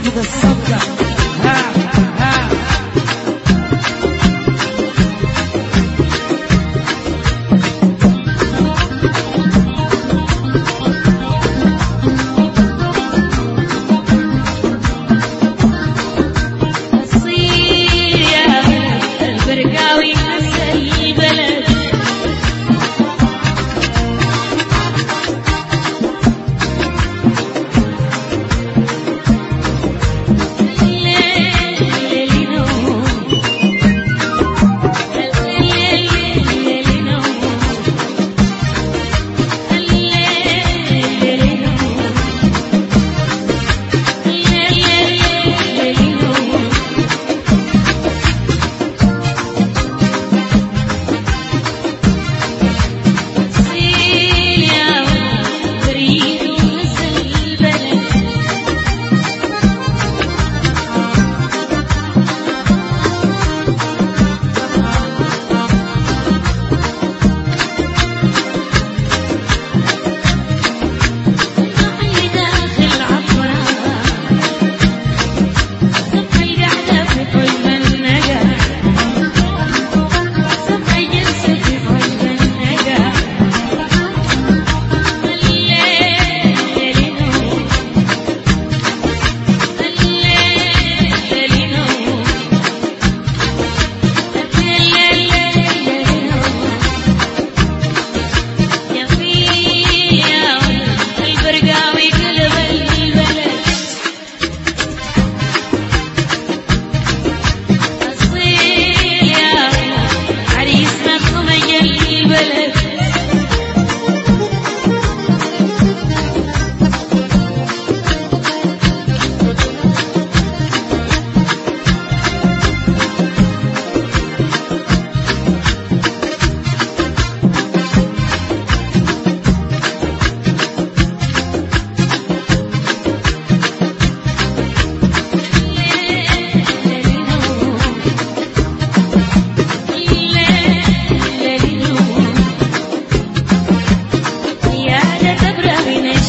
في حجب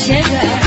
谢谢。